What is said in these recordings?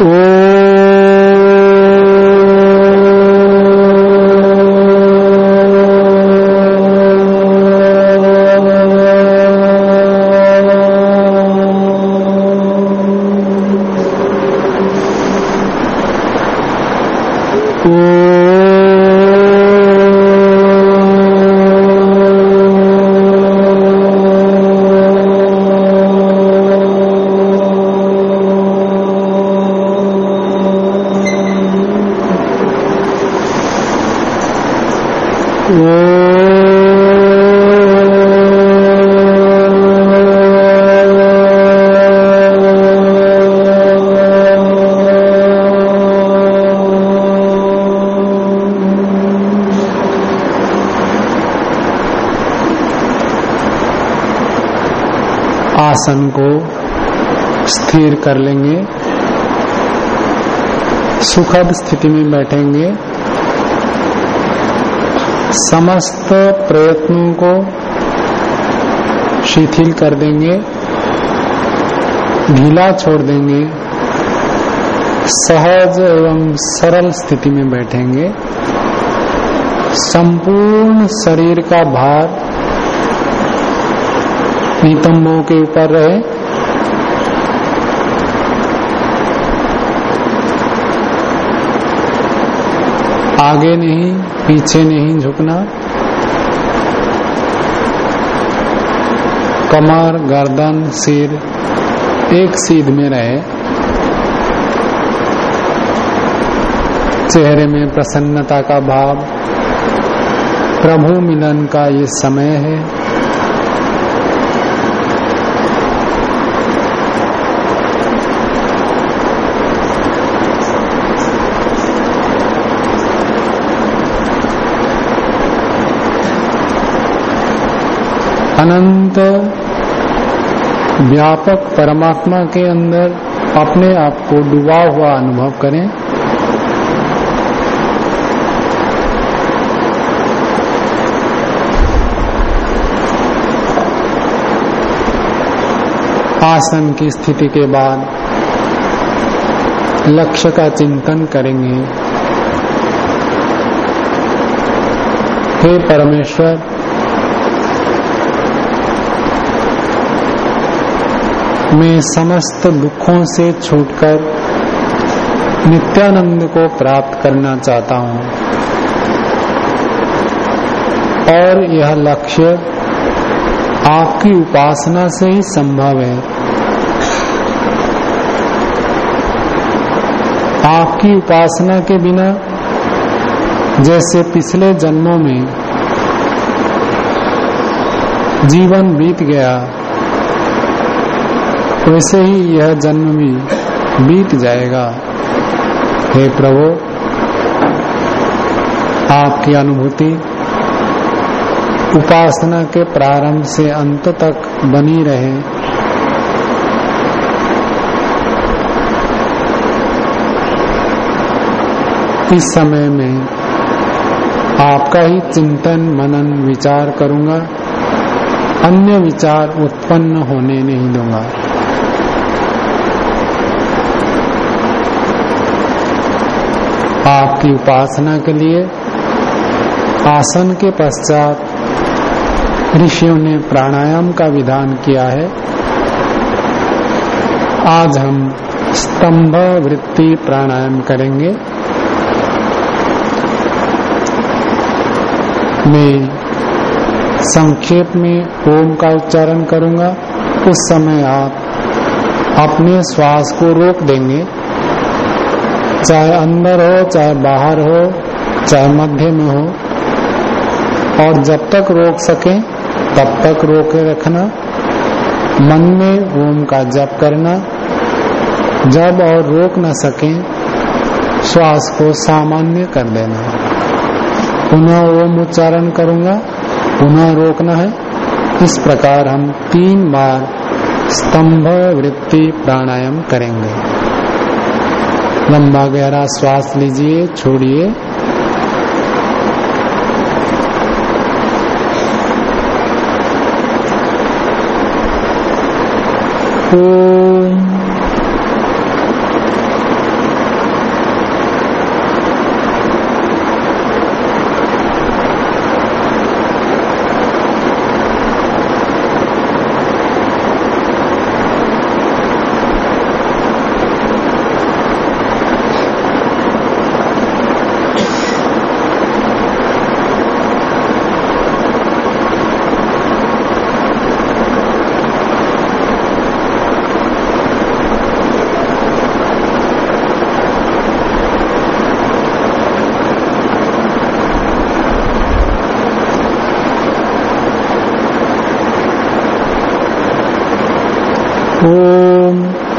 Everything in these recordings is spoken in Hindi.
आसन कर लेंगे। सुखद स्थिति में बैठेंगे। समस्त प्रयत्नों को शिथिल कर देंगे। ढीला छोड़ देंगे। सहज एवं सरल स्थिति में बैठेंगे। संपूर्ण शरीर का भार नितंबों के ऊपर रहे। आगे नहीं, पीछे नहीं झुकना। कमर, गर्दन, सिर एक सीध में रहे। चेहरे में प्रसन्नता का भाव। प्रभु मिलन का ये समय है। अनंत व्यापक परमात्मा के अंदर अपने आप को डुबा हुआ अनुभव करें। आसन की स्थिति के बाद लक्ष्य का चिंतन करेंगे। हे परमेश्वर मैं समस्त दुखों से छूटकर नित्यानंद को प्राप्त करना चाहता हूँ। और यह लक्ष्य आपकी उपासना से ही संभव है। आपकी उपासना के बिना, जैसे पिछले जन्मों में जीवन बीत गया वैसे ही यह जन्म भी बीत जाएगा। हे प्रभु, आपकी अनुभूति उपासना के प्रारंभ से अंत तक बनी रहे। इस समय में आपका ही चिंतन, मनन, विचार करूँगा। अन्य विचार उत्पन्न होने नहीं दूँगा। आपकी उपासना के लिए, आसन के पश्चात ऋषियों ने प्राणायाम का विधान किया है। आज हम स्तंभ वृत्ति प्राणायाम करेंगे। मैं संक्षेप में ओम का उच्चारण करूँगा। उस समय आप अपने श्वास को रोक देंगे। चाहे अंदर हो, चाहे बाहर हो, चाहे मध्य में हो। और जब तक रोक सके, तब तक रोके रखना। मन में ओम का जप करना। जब और रोक न सके, श्वास को सामान्य कर देना पुनः ओम उच्चारण करूँगा, पुनः रोकना है। इस प्रकार हम तीन बार स्तंभ वृत्ति प्राणायाम करेंगे। लंबा गहरा श्वास लीजिए छोड़िए। ओम। ओम।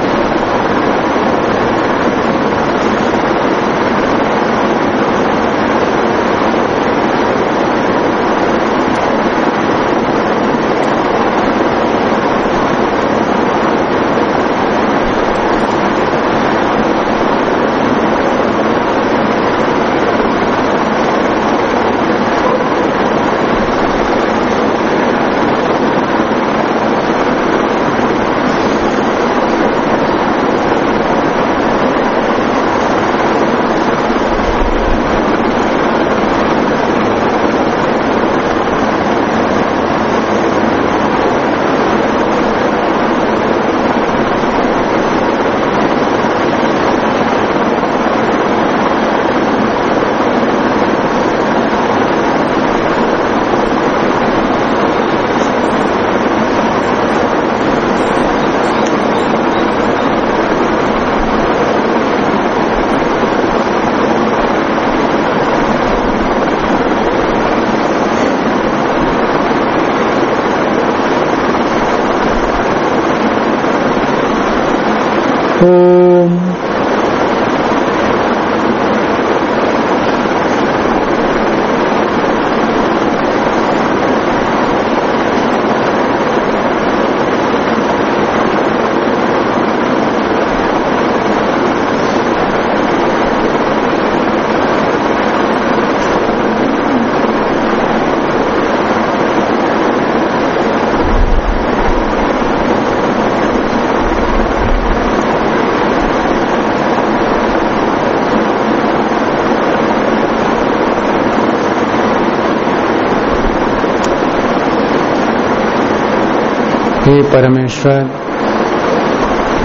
हे परमेश्वर,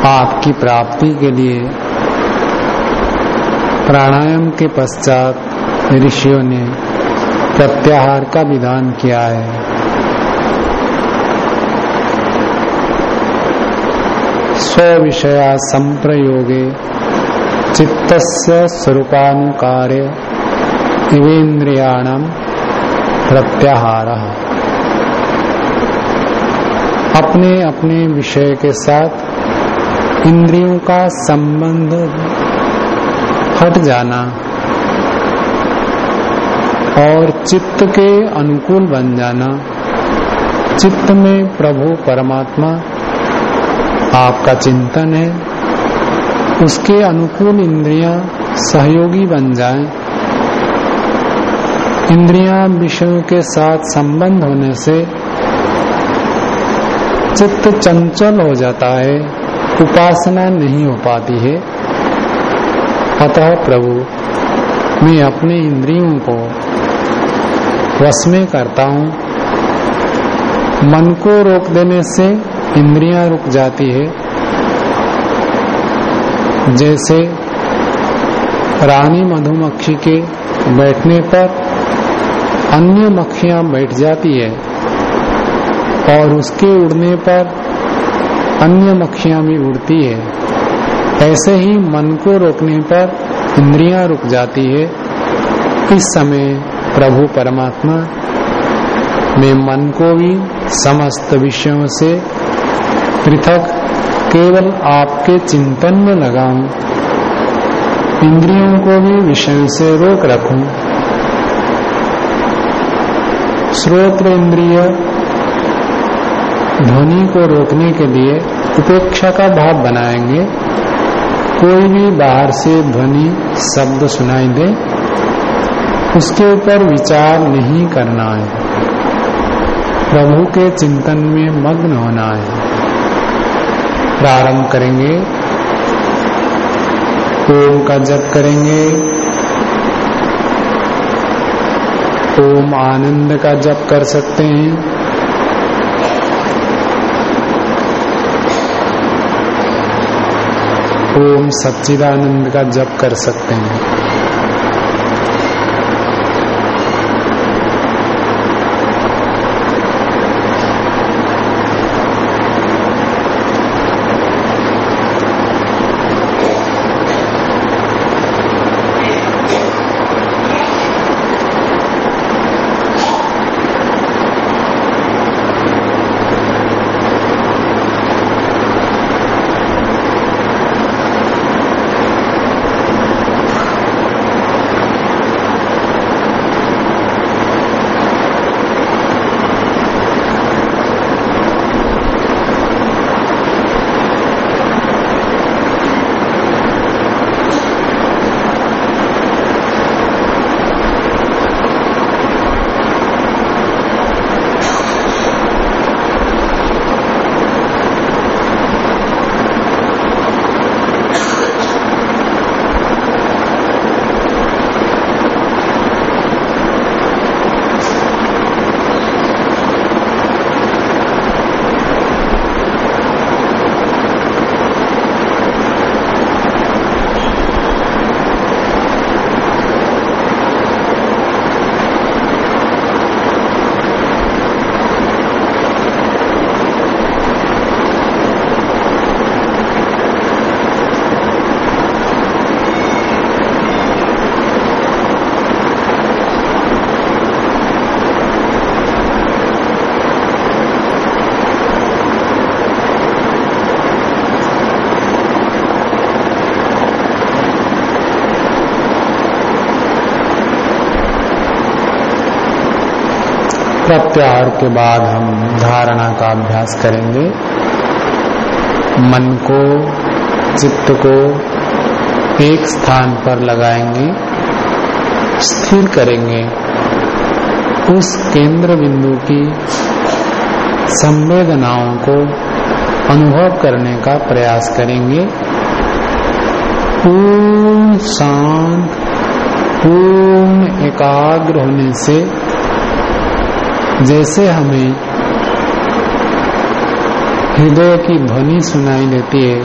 आपकी प्राप्ति के लिए प्राणायाम के पश्चात ऋषियों ने प्रत्याहार का विधान किया है। स्व विषया संप्रयोगे चित्तस्य स्वरूपानुकार्य प्रत्याहारः। अपने अपने विषय के साथ इंद्रियों का संबंध हट जाना और चित्त के अनुकूल बन जाना। चित्त में प्रभु परमात्मा आपका चिंतन है। उसके अनुकूल इंद्रियाँ सहयोगी बन जाएँ, इंद्रियाँ विषयों के साथ संबंध होने से चित्त चंचल हो जाता है, उपासना नहीं हो पाती है। अतः प्रभु, मैं अपने इंद्रियों को वश में करता हूँ। मन को रोक देने से इंद्रियाँ रुक जाती है। जैसे रानी मधुमक्खी के बैठने पर अन्य मक्खियाँ बैठ जाती है और उसके उड़ने पर अन्य मक्खियाँ भी उड़ती है। ऐसे ही मन को रोकने पर इंद्रियाँ रुक जाती है। इस समय प्रभु परमात्मा मैं मन को भी समस्त विषयों से पृथक, केवल आपके चिंतन में लगाऊँ, इंद्रियों को भी विषय से रोक रखूँ। श्रोत्र इंद्रिय ध्वनि को रोकने के लिए उपेक्षा का भाव बनाएँगे। कोई भी बाहर से ध्वनि शब्द सुनाई दे, उसके ऊपर विचार नहीं करना है। प्रभु के चिंतन में मग्न होना है। प्रारंभ करेंगे। ओम का जप करेंगे। ओम आनंद का जप कर सकते हैं। ओम सच्चिदानंद का जप कर सकते हैं। प्रत्याहार के बाद हम धारणा का अभ्यास करेंगे। मन को, चित्त को एक स्थान पर लगाएँगे, स्थिर करेंगे। उस केंद्र बिंदु की संवेदनाओं को अनुभव करने का प्रयास करेंगे। पूर्ण शांत, पूर्ण एकाग्र होने से जैसे हमें हृदय की ध्वनि सुनाई देती है,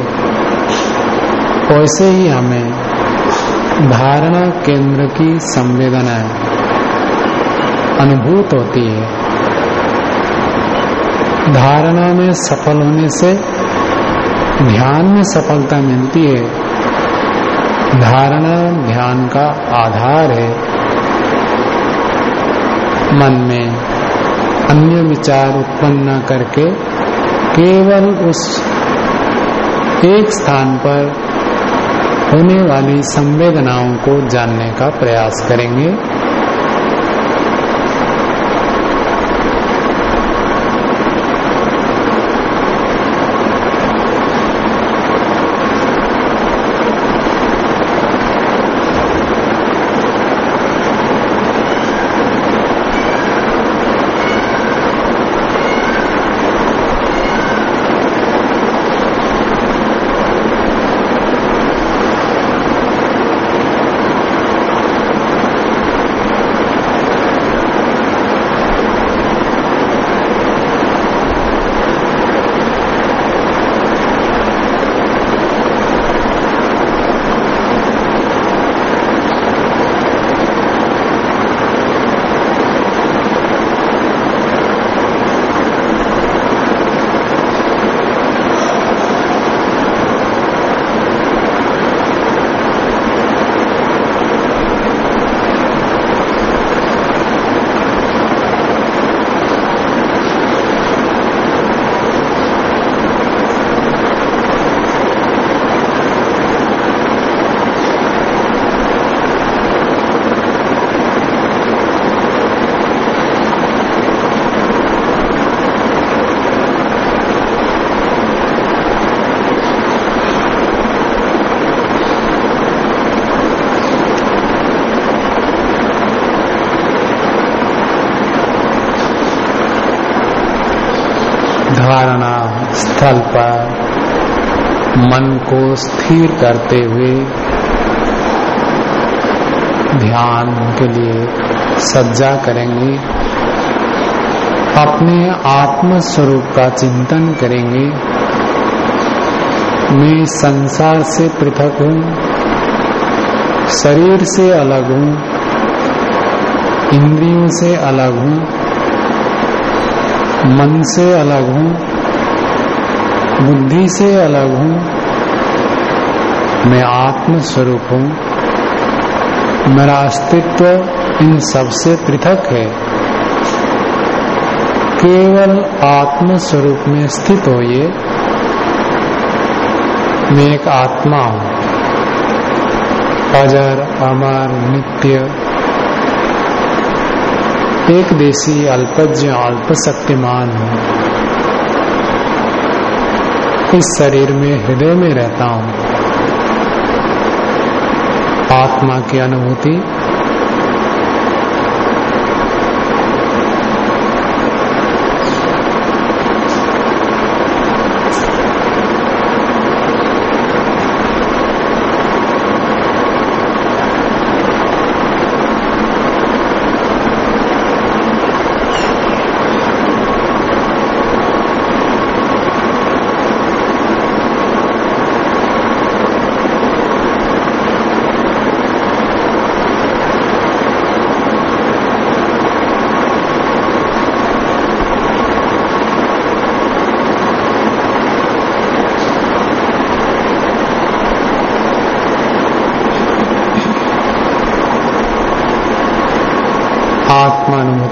वैसे ही हमें धारणा केंद्र की संवेदनाएँ अनुभूत होती है। धारणा में सफल होने से ध्यान में सफलता मिलती है। धारणा ध्यान का आधार है। मन में अन्य विचार उत्पन्न न करके केवल उस एक स्थान पर होने वाली संवेदनाओं को जानने का प्रयास करेंगे धारणा स्थल पर मन को स्थिर करते हुए ध्यान के लिए सज्जा करेंगे, अपने आत्म स्वरूप का चिंतन करेंगे। मैं संसार से पृथक हूँ, शरीर से अलग हूँ, इंद्रियों से अलग हूँ, मन से अलग हूँ, बुद्धि से अलग हूँ मैं आत्म स्वरूप हूँ। मेरा अस्तित्व इन सबसे पृथक है। केवल आत्म स्वरूप में स्थित हो ये। मैं एक आत्मा हूँ। अजर, अमर, नित्य। एक देशी अल्पज्ञ अल्प शक्तिमान हूँ। इस शरीर में हृदय में रहता हूँ। आत्मा की अनुभूति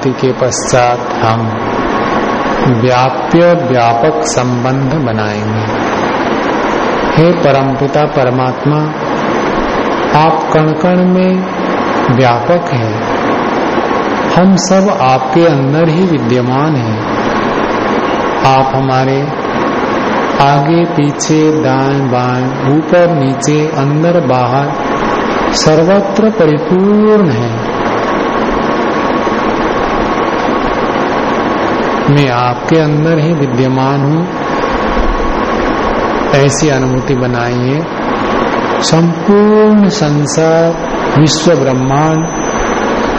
आत्मानुभूति के पश्चात हम व्याप्य व्यापक संबंध बनाएँगे। हे परमपिता परमात्मा, आप कण कण में व्यापक है। हम सब आपके अंदर ही विद्यमान हैं। आप हमारे आगे, पीछे, दाएँ, बाएँ, ऊपर, नीचे, अंदर, बाहर सर्वत्र परिपूर्ण है। मैं आपके अंदर ही विद्यमान हूँ। ऐसी अनुभूति बनाइए। संपूर्ण संसार, विश्व ब्रह्मांड,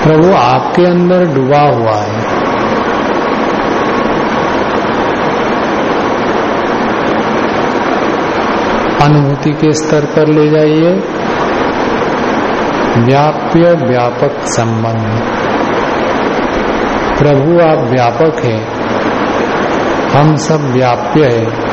प्रभु आपके अंदर डूबा हुआ है। अनुभूति के स्तर पर ले जाइए। व्याप्य व्यापक संबंध। प्रभु आप व्यापक है। हम सब व्याप्य है।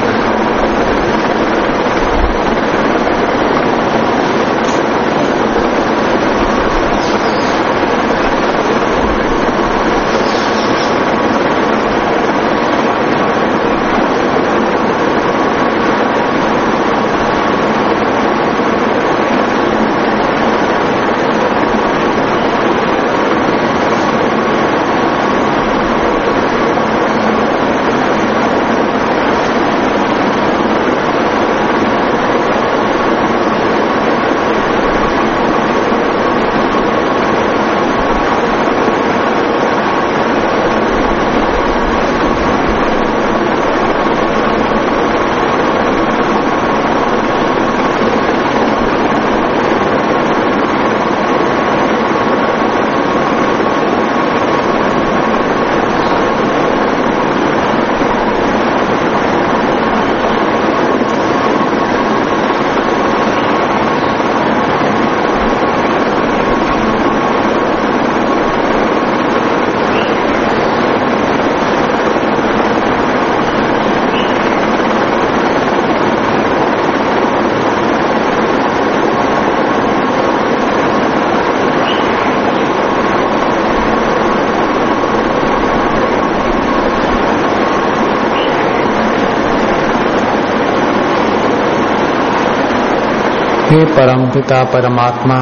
हे परमपिता परमात्मा,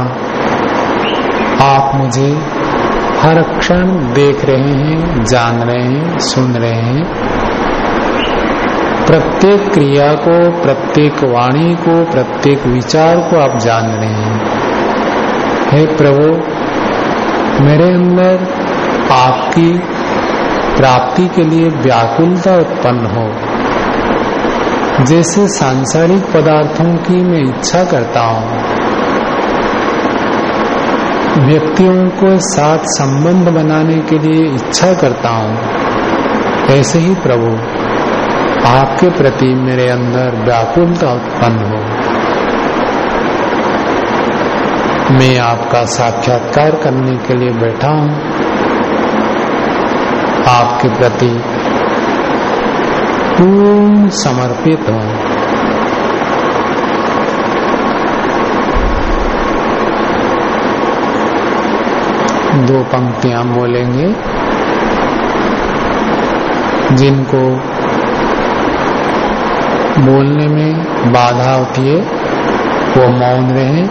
आप मुझे हर क्षण देख रहे हैं, जान रहे हैं, सुन रहे हैं। प्रत्येक क्रिया को, प्रत्येक वाणी को, प्रत्येक विचार को आप जान रहे हैं। हे प्रभु, मेरे अंदर आपकी प्राप्ति के लिए व्याकुलता उत्पन्न हो। जैसे सांसारिक पदार्थों की मैं इच्छा करता हूँ, व्यक्तियों को साथ संबंध बनाने के लिए इच्छा करता हूँ, ऐसे ही प्रभु, आपके प्रति मेरे अंदर व्याकुलता उत्पन्न हो। मैं आपका साक्षात्कार करने के लिए बैठा हूँ। आपके प्रति पूर्ण समर्पित हो। दो पंक्तियाँ बोलेंगे। जिनको बोलने में बाधा होती है, वो मौन रहे,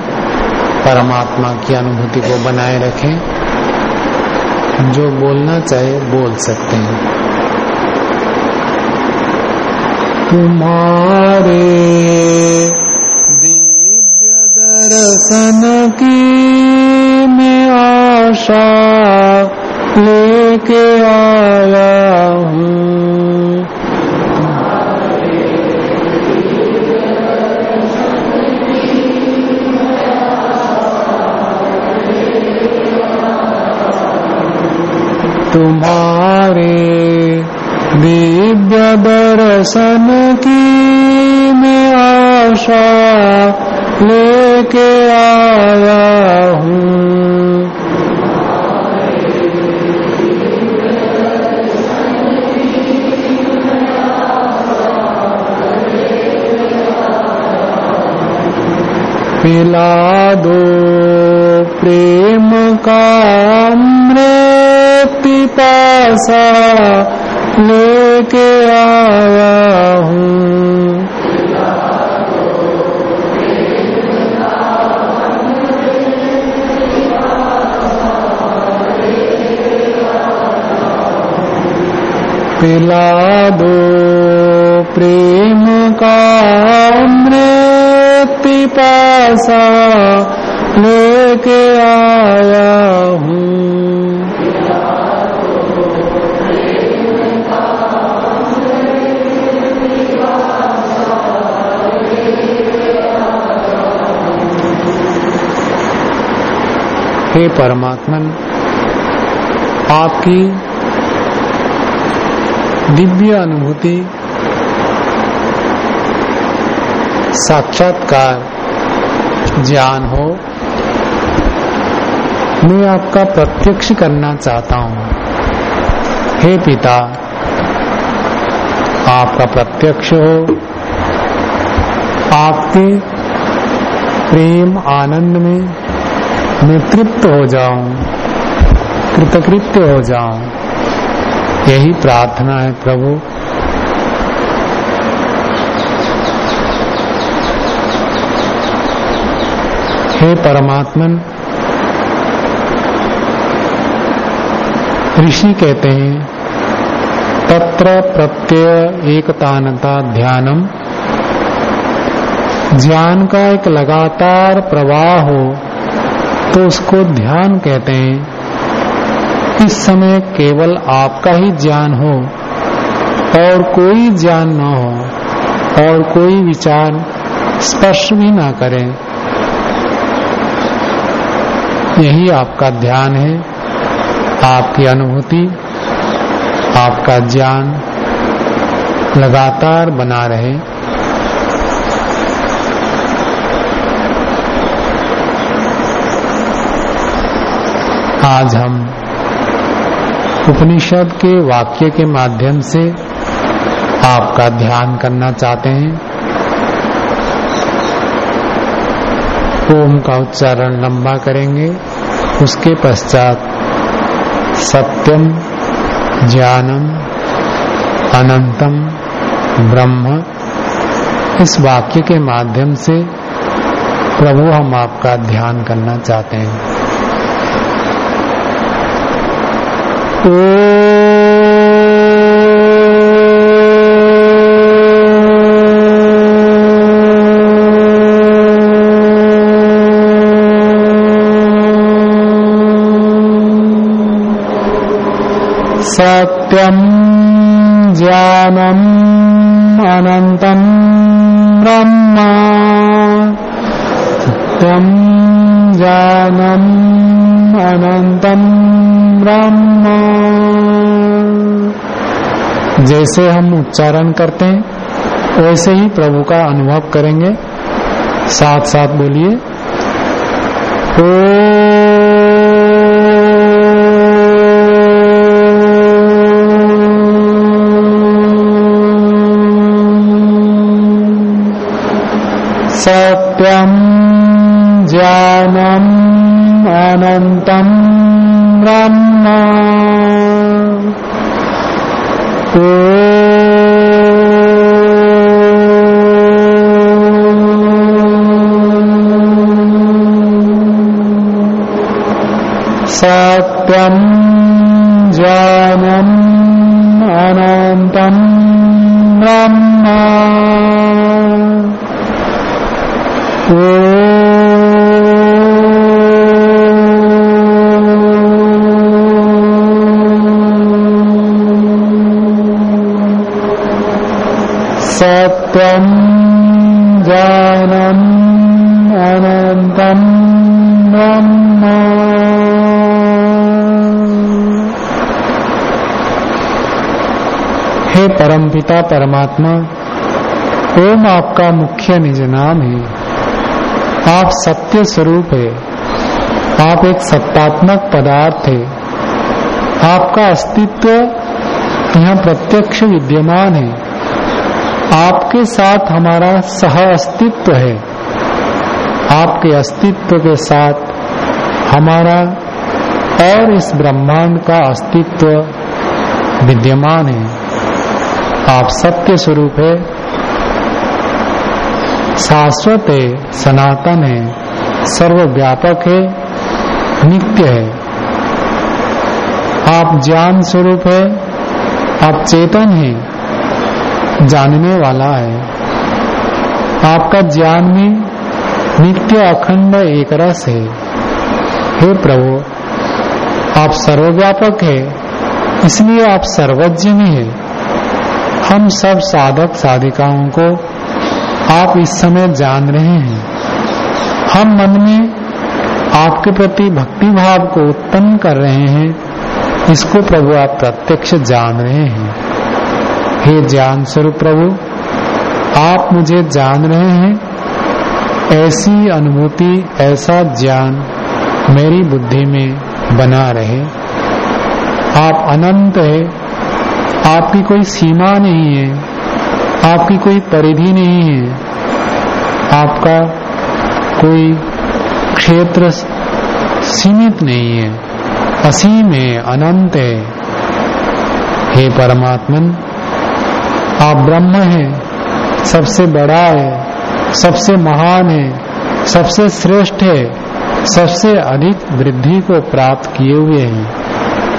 परमात्मा की अनुभूति को बनाए रखें। जो बोलना चाहे, बोल सकते हैं। तुम्हारे दिव्य दर्शन की मैं आशा लेके आया हूँ तुम्हारे दिव्य दर्शन की मैं आशा लेके आया हूँ। पिला दो प्रेम का अमृत पिपासा लेके आया हूँ पिला दो प्रेम का अमृत पासा लेके आया हूँ। हे परमात्मन, आपकी दिव्य अनुभूति, साक्षात्कार, ज्ञान हो, मैं आपका प्रत्यक्ष करना चाहता हूँ। हे पिता, आपका प्रत्यक्ष हो, आपके प्रेम आनंद में मैं तृप्त हो जाऊँ, कृतकृत्य हो जाऊँ। यही प्रार्थना है प्रभु। हे परमात्मन, ऋषि कहते हैं, तत्र प्रत्यय एकतानता ध्यानम। ज्ञान का एक लगातार प्रवाह हो तो उसको ध्यान कहते हैं इस समय केवल आपका ही ज्ञान हो और कोई ज्ञान न हो और कोई विचार स्पर्श भी ना करे। यही आपका ध्यान है, आपकी अनुभूति, आपका ज्ञान लगातार बना रहे। आज हम उपनिषद के वाक्य के माध्यम से आपका ध्यान करना चाहते हैं। ओम का उच्चारण लंबा करेंगे। उसके पश्चात सत्यम, ज्ञानम, अनंतम, ब्रह्म इस वाक्य के माध्यम से प्रभु हम आपका ध्यान करना चाहते हैं। सत्यम ज्ञानम अनंतम ब्रह्म। सत्यम ज्ञानम ब्रह्म जैसे हम उच्चारण करते हैं, वैसे ही प्रभु का अनुभव करेंगे। साथ साथ बोलिए, ओ सत्यम ज्ञानम अनंतम ब्रह्म। सत्यम ज्ञानम अनंतम ब्रह्म। सत्यम ज्ञानम अनंतम ब्रह्म। हे परमपिता परमात्मा, ओम आपका मुख्य निज नाम है। आप सत्य स्वरूप है। आप एक सत्तात्मक पदार्थ है। आपका अस्तित्व यहाँ प्रत्यक्ष विद्यमान है। आपके साथ हमारा सह अस्तित्व है। आपके अस्तित्व के साथ हमारा और इस ब्रह्मांड का अस्तित्व विद्यमान है। आप सत्य स्वरूप है। शाश्वत है, सनातन है, सर्वव्यापक है, नित्य है। आप ज्ञान स्वरूप है, आप चेतन हैं। जानने वाला है। आपका ज्ञान में नित्य अखंड एक रस है। हे प्रभु, आप सर्वव्यापक है, इसलिए आप सर्वज्ञ में है। हम सब साधक साधिकाओं को आप इस समय जान रहे हैं। हम मन में आपके प्रति भक्ति भाव को उत्पन्न कर रहे हैं। इसको प्रभु आप प्रत्यक्ष जान रहे हैं। हे ज्ञान स्वरूप प्रभु, आप मुझे जान रहे हैं। ऐसी अनुभूति, ऐसा ज्ञान मेरी बुद्धि में बना रहे। आप अनंत है, आपकी कोई सीमा नहीं है, आपकी कोई परिधि नहीं है। आपका कोई क्षेत्र सीमित नहीं है, असीम है, अनंत है। हे परमात्मन आप ब्रह्म है, सबसे बड़ा है, सबसे महान है, सबसे श्रेष्ठ है, सबसे अधिक वृद्धि को प्राप्त किए हुए हैं।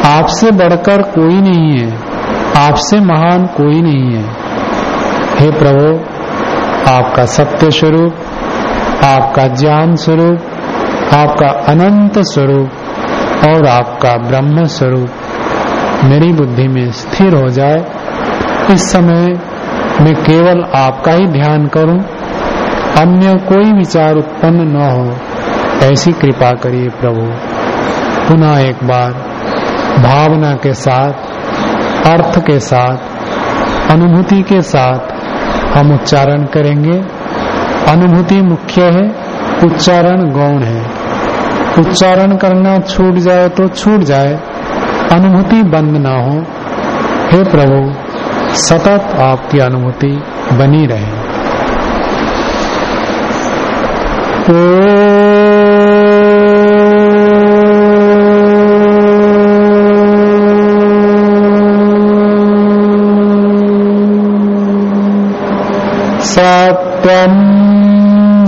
आपसे बढ़कर कोई नहीं है, आपसे महान कोई नहीं है। हे प्रभु, आपका सत्य स्वरूप, आपका ज्ञान स्वरूप, आपका अनंत स्वरूप और आपका ब्रह्म स्वरूप मेरी बुद्धि में स्थिर हो जाए इस समय मैं केवल आपका ही ध्यान करूँ, अन्य कोई विचार उत्पन्न न हो, ऐसी कृपा करिए प्रभु। पुनः एक बार भावना के साथ, अर्थ के साथ, अनुभूति के साथ हम उच्चारण करेंगे। अनुभूति मुख्य है, उच्चारण गौण है। उच्चारण करना छूट जाए तो छूट जाए, अनुभूति बंद ना हो। हे प्रभु सतत आपकी अनुभूति बनी रहे। ओ सत्यम्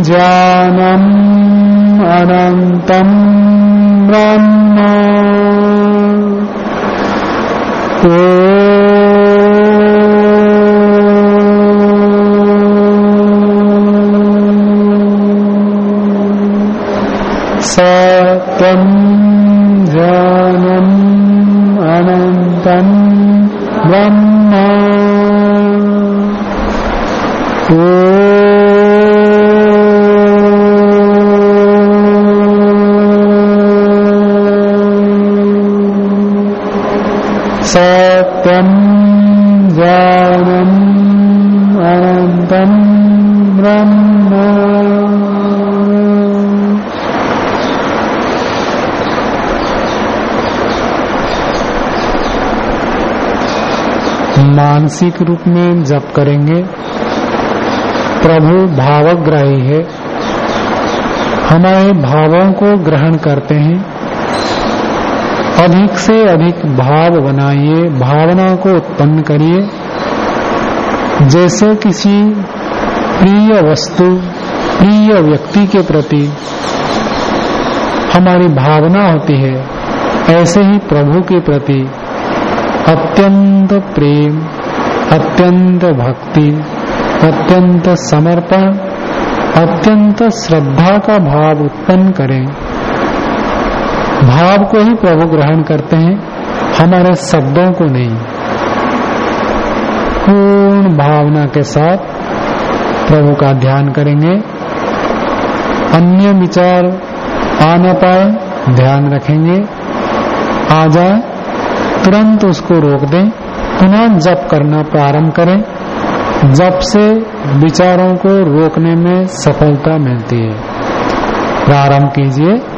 ज्ञानम् अनन्तम् ब्रह्म। सत्यम् ज्ञानम् अनन्तम् ब्रह्म। सत्यम् ज्ञानम् अनन्तम् ब्रह्म। मानसिक रूप में जप करेंगे। प्रभु भावग्राही है। हमारे भावों को ग्रहण करते हैं। अधिक से अधिक भाव बनाइए, भावना को उत्पन्न करिए। जैसे किसी प्रिय वस्तु, प्रिय व्यक्ति के प्रति हमारी भावना होती है, ऐसे ही प्रभु के प्रति अत्यंत प्रेम अत्यंत भक्ति, अत्यंत समर्पण, अत्यंत श्रद्धा का भाव उत्पन्न करें। भाव को ही प्रभु ग्रहण करते हैं, हमारे शब्दों को नहीं। पूर्ण भावना के साथ प्रभु का ध्यान करेंगे। अन्य विचार आ न पाए, ध्यान रखेंगे। आ जाए, तुरंत उसको रोक दें। पुनः जप करना प्रारंभ करें। जप से विचारों को रोकने में सफलता मिलती है। प्रारंभ कीजिए।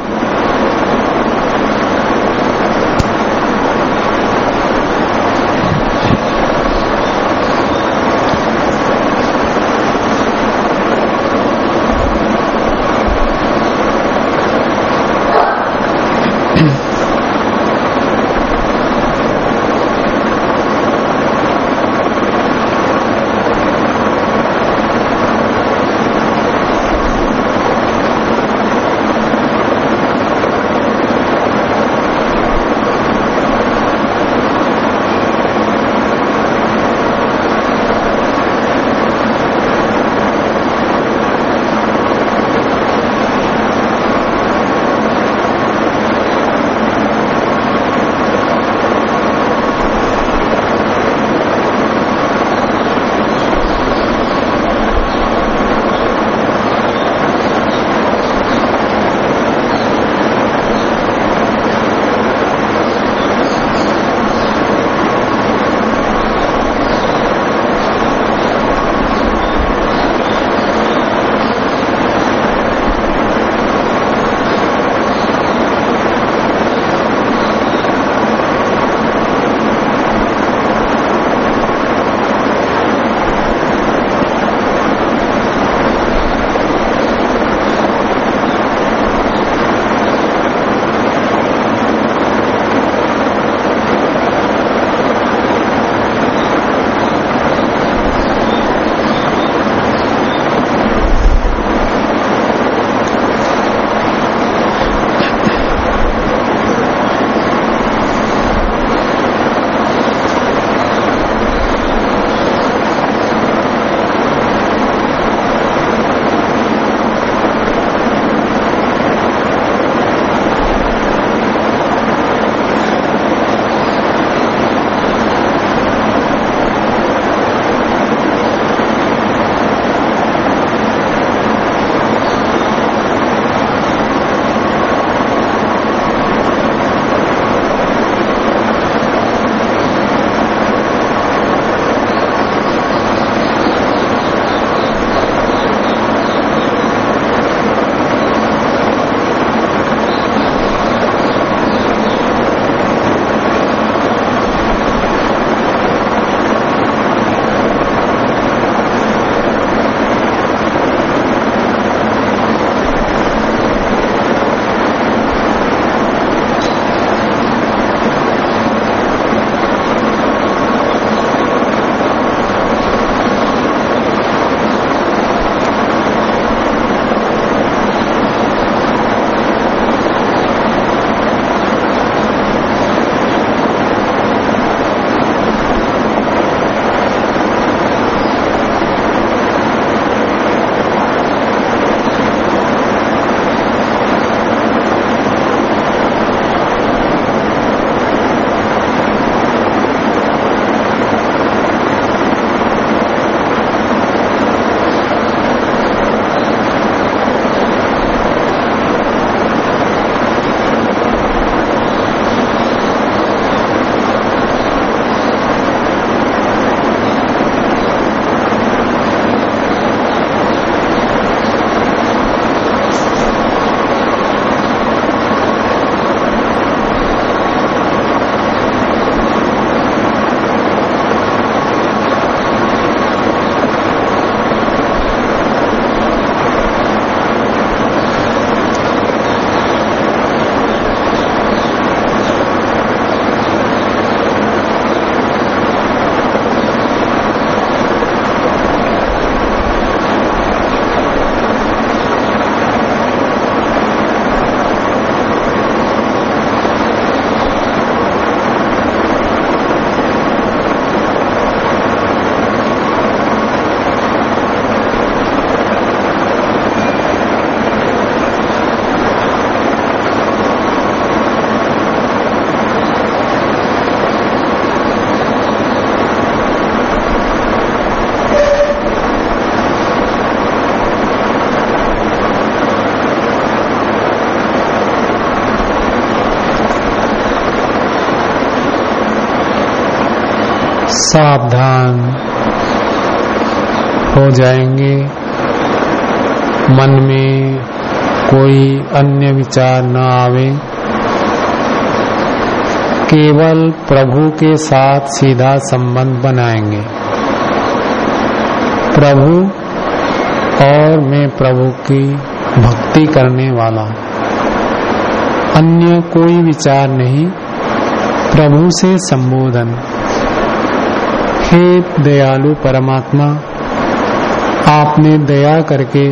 सावधान हो जाएँगे। मन में कोई अन्य विचार न आवे। केवल प्रभु के साथ सीधा संबंध बनाएँगे। प्रभु और मैं प्रभु की भक्ति करने वाला। अन्य कोई विचार नहीं। प्रभु से संबोधन। हे दयालु परमात्मा, आपने दया करके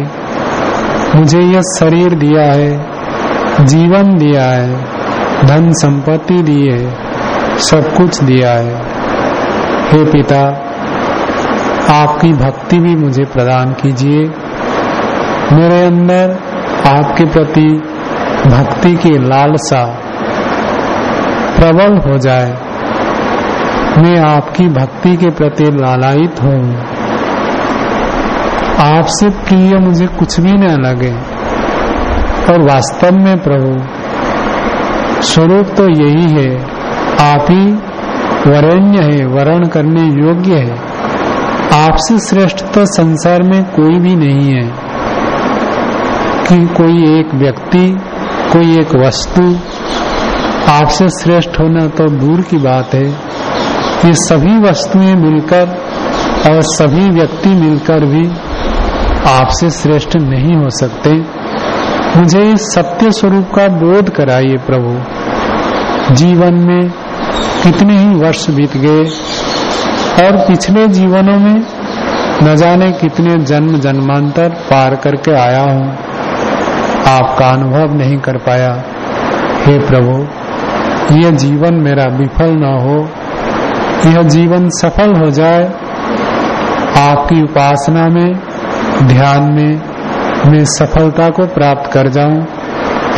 मुझे यह शरीर दिया है, जीवन दिया है, धन संपत्ति दी है, सब कुछ दिया है। हे पिता, आपकी भक्ति भी मुझे प्रदान कीजिए। मेरे अंदर आपके प्रति भक्ति की लालसा प्रबल हो जाए। मैं आपकी भक्ति के प्रति लालायित हूँ। आपसे प्रिय मुझे कुछ भी न लगे और वास्तव में प्रभु, स्वरूप तो यही है। आप ही वरण्य है, वरण करने योग्य है। आपसे श्रेष्ठ तो संसार में कोई भी नहीं है। कि कोई एक व्यक्ति, कोई एक वस्तु आपसे श्रेष्ठ होना तो दूर की बात है। ये सभी वस्तुएँ मिलकर और सभी व्यक्ति मिलकर भी आपसे श्रेष्ठ नहीं हो सकते। मुझे इस सत्य स्वरूप का बोध कराइए प्रभु। जीवन में कितने ही वर्ष बीत गए और पिछले जीवनों में न जाने कितने जन्म जन्मांतर पार करके आया हूँ। आपका अनुभव नहीं कर पाया। हे प्रभु, ये जीवन मेरा विफल न हो। यह जीवन सफल हो जाए, आपकी उपासना में, ध्यान में, मैं सफलता को प्राप्त कर जाऊँ,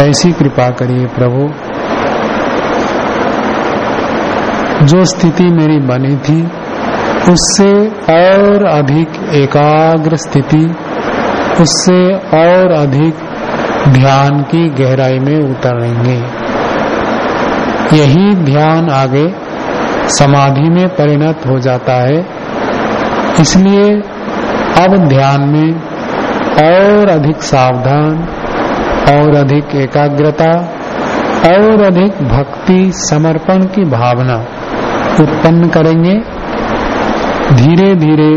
ऐसी कृपा करिए प्रभु। जो स्थिति मेरी बनी थी, उससे और अधिक एकाग्र स्थिति, उससे और अधिक ध्यान की गहराई में उतरेंगे। यही ध्यान आगे समाधि में परिणत हो जाता है। इसलिए अब ध्यान में और अधिक सावधान, और अधिक एकाग्रता, और अधिक भक्ति, समर्पण की भावना उत्पन्न करेंगे। धीरे धीरे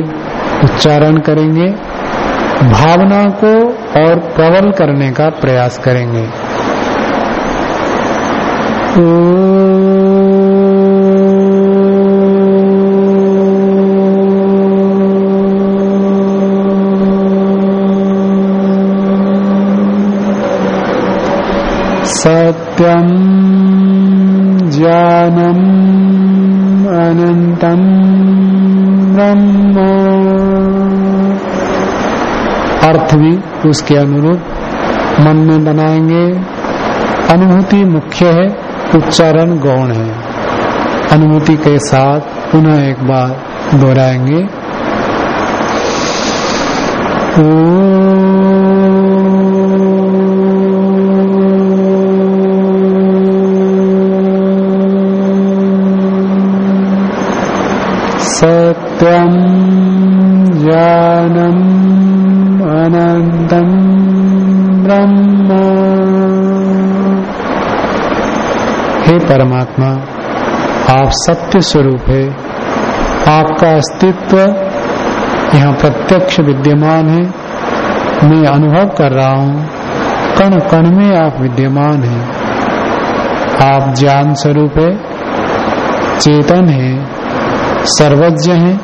उच्चारण करेंगे। भावना को और प्रबल करने का प्रयास करेंगे। सत्यम ज्ञानम अनंतम ब्रह्म। अर्थ भी उसके अनुरूप मन में बनाएँगे। अनुभूति मुख्य है, उच्चारण गौण है। अनुभूति के साथ पुनः एक बार दोहराएँगे। सत्यम ब्रह्म। हे परमात्मा, आप सत्य स्वरूप है। आपका अस्तित्व यहाँ प्रत्यक्ष विद्यमान है। मैं अनुभव कर रहा हूँ, कण कण में आप विद्यमान हैं। आप ज्ञान स्वरूप है, चेतन है, सर्वज्ञ है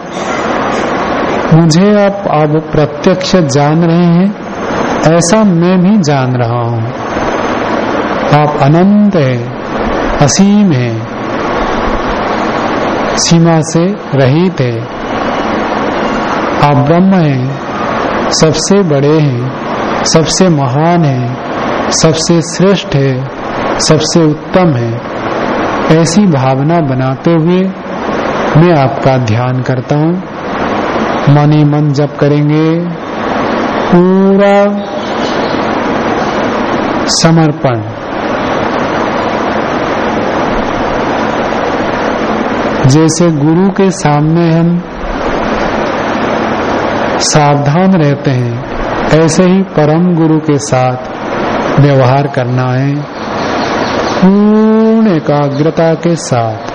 मुझे आप अब प्रत्यक्ष जान रहे हैं, ऐसा मैं भी जान रहा हूँ। आप अनंत है, असीम है, सीमा से रहित है। आप ब्रह्म हैं, सबसे बड़े हैं, सबसे महान हैं, सबसे श्रेष्ठ है, सबसे उत्तम है। ऐसी भावना बनाते हुए मैं आपका ध्यान करता हूँ। मन ही मन जप करेंगे। पूरा समर्पण। जैसे गुरु के सामने हम सावधान रहते हैं, ऐसे ही परम गुरु के साथ व्यवहार करना है। पूर्ण एकाग्रता के साथ।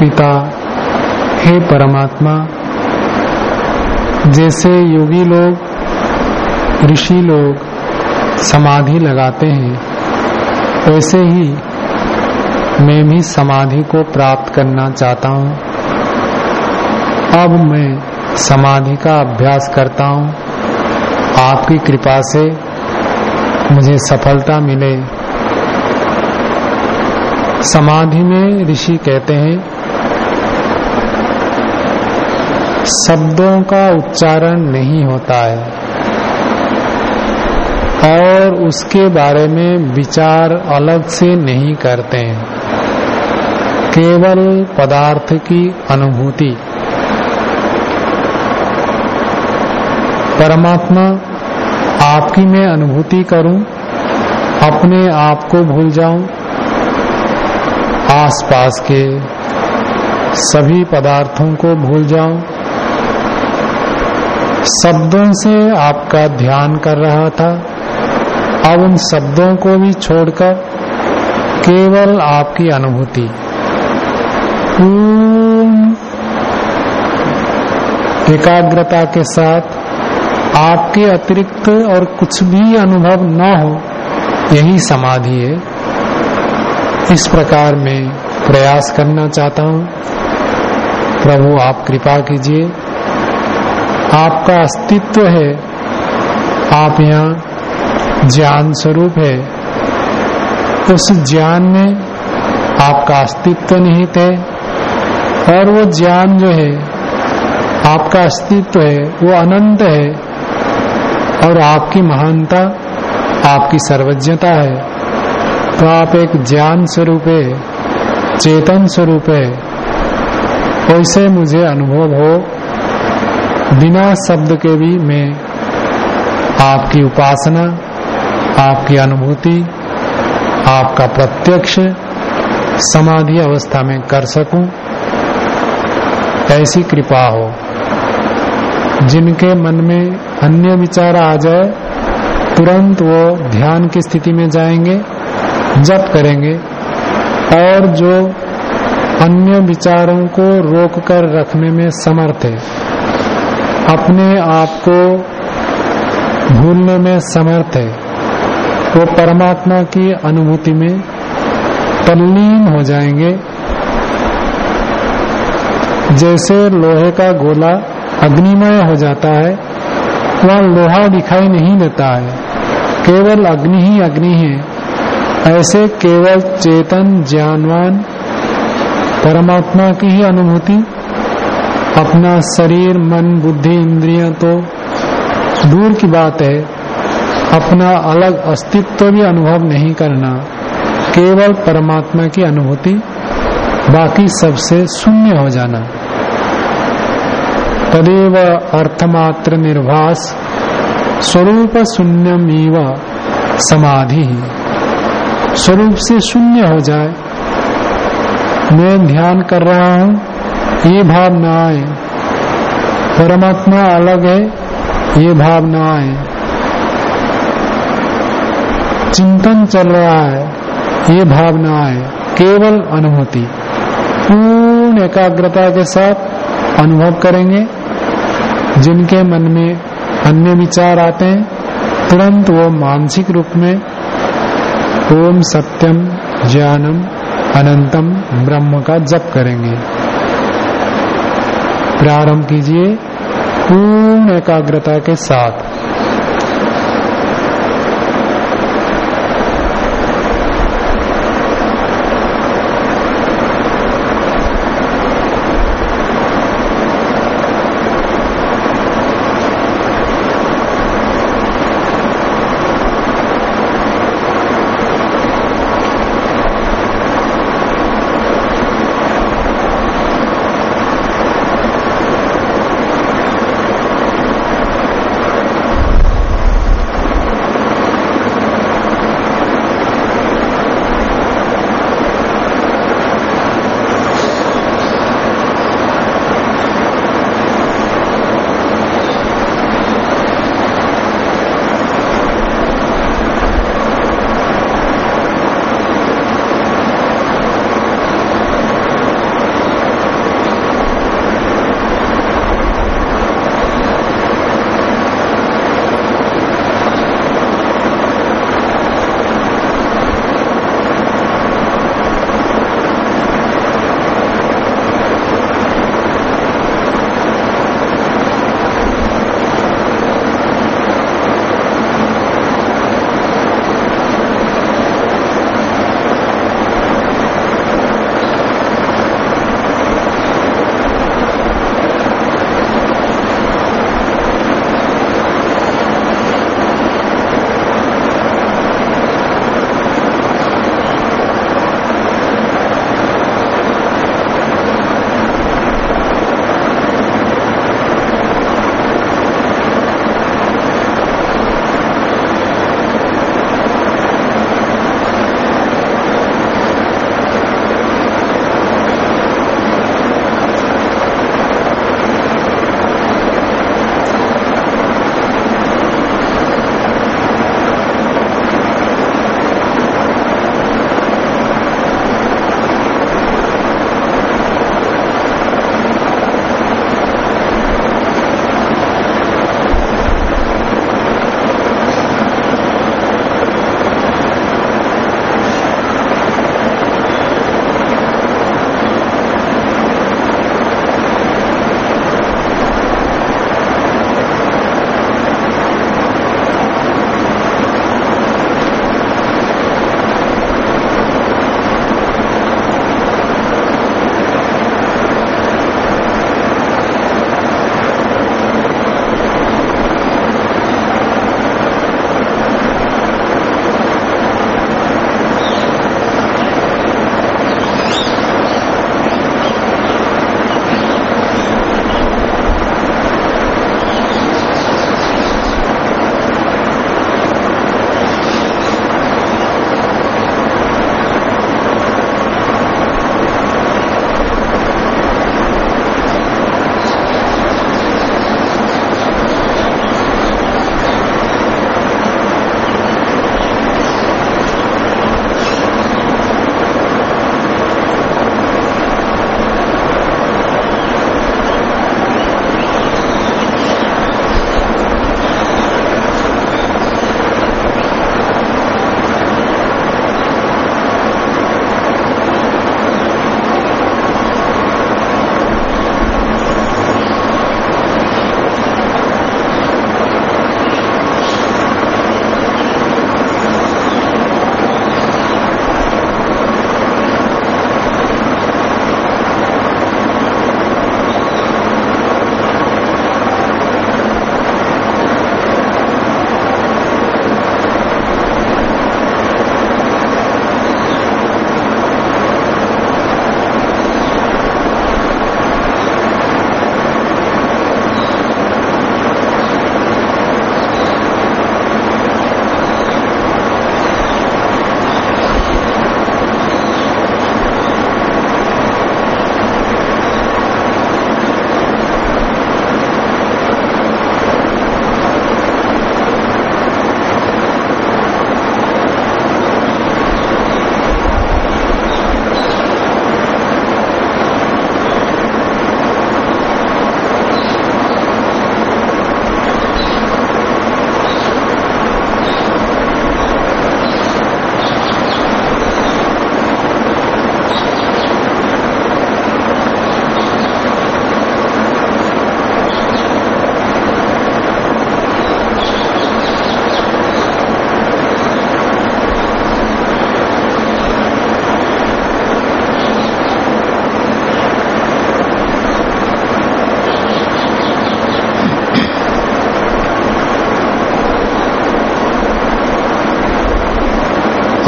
पिता, हे परमात्मा, जैसे योगी लोग, ऋषि लोग समाधि लगाते हैं, वैसे ही मैं भी समाधि को प्राप्त करना चाहता हूँ। अब मैं समाधि का अभ्यास करता हूँ। आपकी कृपा से मुझे सफलता मिले। समाधि में ऋषि कहते हैं शब्दों का उच्चारण नहीं होता है। और उसके बारे में विचार अलग से नहीं करते हैं। केवल पदार्थ की अनुभूति। परमात्मा आपकी मैं अनुभूति करूँ, अपने आप को भूल जाऊँ, आसपास के सभी पदार्थों को भूल जाऊँ शब्दों से आपका ध्यान कर रहा था। अब उन शब्दों को भी छोड़कर केवल आपकी अनुभूति। एकाग्रता के साथ आपके अतिरिक्त और कुछ भी अनुभव न हो, यही समाधि है। इस प्रकार मैं प्रयास करना चाहता हूँ। प्रभु, आप कृपा कीजिए। आपका अस्तित्व है। आप यहाँ ज्ञान स्वरूप है। उस ज्ञान में आपका अस्तित्व निहित है और वो ज्ञान जो है, आपका अस्तित्व है, वो अनंत है और आपकी महानता, आपकी सर्वज्ञता है। तो आप एक ज्ञान स्वरूप है, चेतन स्वरूप है। वैसे मुझे अनुभव हो बिना शब्द के भी मैं आपकी उपासना, आपकी अनुभूति, आपका प्रत्यक्ष समाधि अवस्था में कर सकूँ। ऐसी कृपा हो, जिनके मन में अन्य विचार आ जाए, तुरंत वो ध्यान की स्थिति में जाएँगे, जप करेंगे, और जो अन्य विचारों को रोक कर रखने में समर्थ है। अपने आप को भूलने में समर्थ है। वो परमात्मा की अनुभूति में तल्लीन हो जाएँगे। जैसे लोहे का गोला अग्निमय हो जाता है, वह लोहा दिखाई नहीं देता है। केवल अग्नि ही अग्नि है। ऐसे केवल चेतन, ज्ञानवान परमात्मा की ही अनुभूति अपना शरीर, मन, बुद्धि, इंद्रिय तो दूर की बात है। अपना अलग अस्तित्व भी अनुभव नहीं करना, केवल परमात्मा की अनुभूति, बाकी सबसे शून्य हो जाना। तदेव अर्थमात्र निर्भास, स्वरूप शून्यमीव समाधि। स्वरूप से शून्य हो जाए, मैं ध्यान कर रहा हूँ ये भाव ना आए परमात्मा अलग है, ये भाव ना आए चिंतन चल रहा है, ये भाव ना आए केवल अनुभूति। पूर्ण एकाग्रता के साथ अनुभव करेंगे। जिनके मन में अन्य विचार आते हैं, तुरंत वो मानसिक रूप में, ओम सत्यम ज्ञानम अनंतम ब्रह्म का जप करेंगे। प्रारंभ कीजिए पूर्ण एकाग्रता के साथ।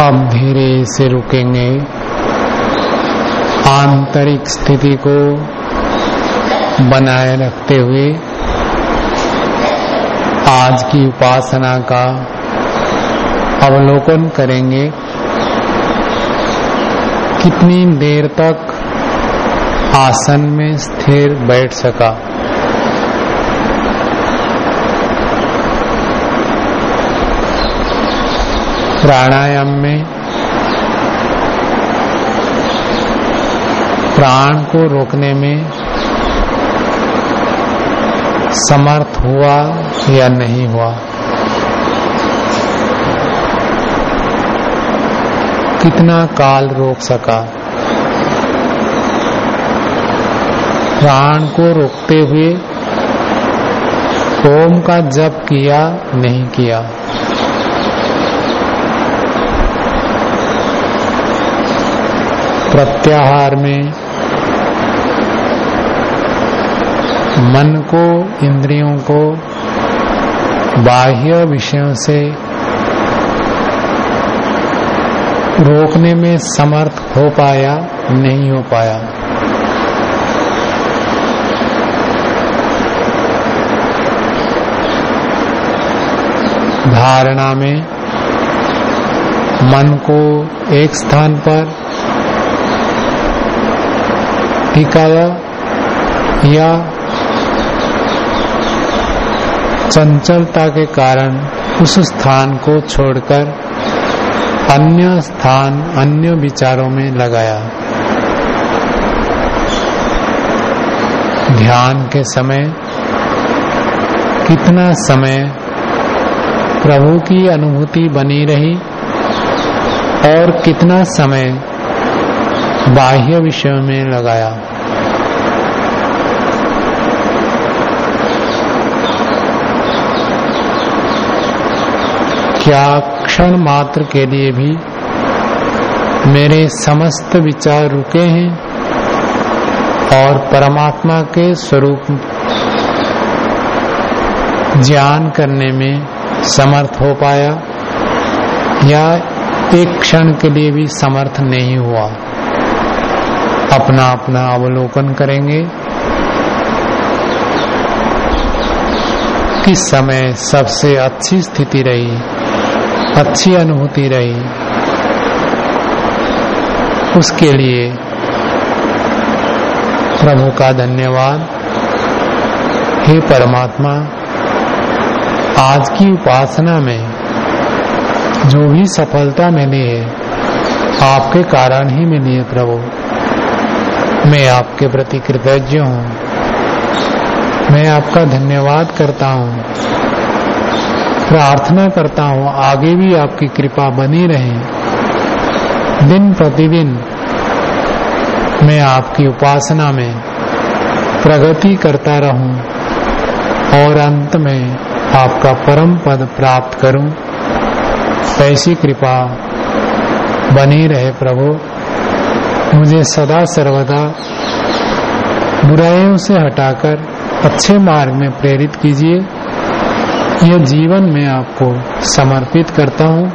अब धीरे से रुकेंगे। आंतरिक स्थिति को बनाए रखते हुए आज की उपासना का अवलोकन करेंगे। कितनी देर तक आसन में स्थिर बैठ सका? प्राणायाम में प्राण को रोकने में समर्थ हुआ या नहीं हुआ? कितना काल रोक सका? प्राण को रोकते हुए ओम का जप किया, नहीं किया? प्रत्याहार में मन को, इंद्रियों को, बाह्य विषयों से रोकने में समर्थ हो पाया, नहीं हो पाया। धारणा में मन को एक स्थान पर टिकाया या चंचलता के कारण उस स्थान को छोड़कर अन्य स्थान, अन्य विचारों में लगाया। ध्यान के समय, कितना समय प्रभु की अनुभूति बनी रही और कितना समय बाह्य विषयों में लगाया। क्या क्षण मात्र के लिए भी मेरे समस्त विचार रुके हैं और परमात्मा के स्वरूप ज्ञान करने में समर्थ हो पाया या एक क्षण के लिए भी समर्थ नहीं हुआ? अपना अपना अवलोकन करेंगे किस समय सबसे अच्छी स्थिति रही, अच्छी अनुभूति रही। उसके लिए प्रभु का धन्यवाद। हे परमात्मा, आज की उपासना में जो भी सफलता मिली है, आपके कारण ही मिली है प्रभु। मैं आपके प्रति कृतज्ञ हूँ। मैं आपका धन्यवाद करता हूँ। प्रार्थना करता हूँ, आगे भी आपकी कृपा बनी रहे। दिन प्रतिदिन मैं आपकी उपासना में प्रगति करता रहूँ और अंत में आपका परम पद प्राप्त करूँ। ऐसी कृपा बनी रहे प्रभु। मुझे सदा सर्वदा बुराइयों से हटाकर अच्छे मार्ग में प्रेरित कीजिए। यह जीवन में आपको समर्पित करता हूँ।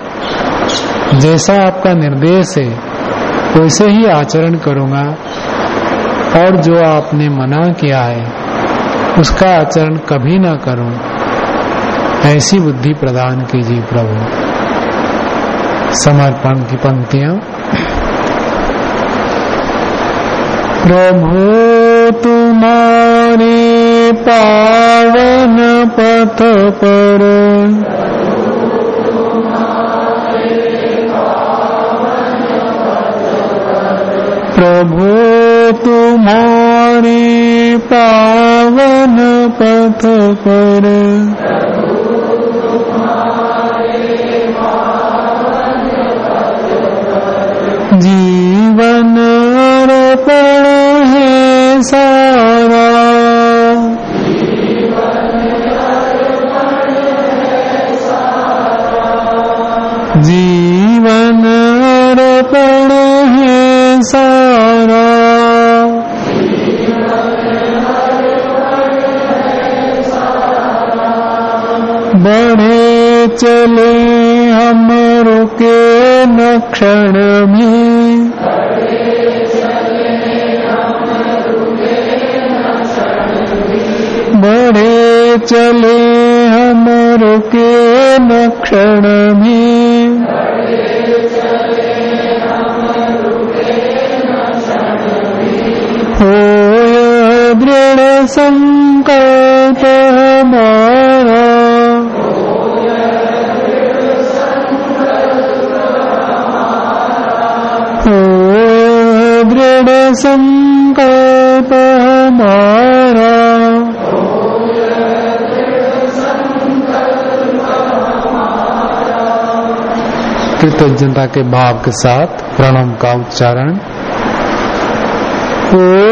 जैसा आपका निर्देश है, वैसे ही आचरण करूँगा। और जो आपने मना किया है, उसका आचरण कभी ना करूँ। ऐसी बुद्धि प्रदान कीजिए प्रभु। समर्पण की पंक्तियाँ। प्रभु तुम्हारे पावन पथ पर। प्रभु तुम्हारे पावन पथ पर। कृतज्ञता के भाव के साथ प्रणव का उच्चारण। ओ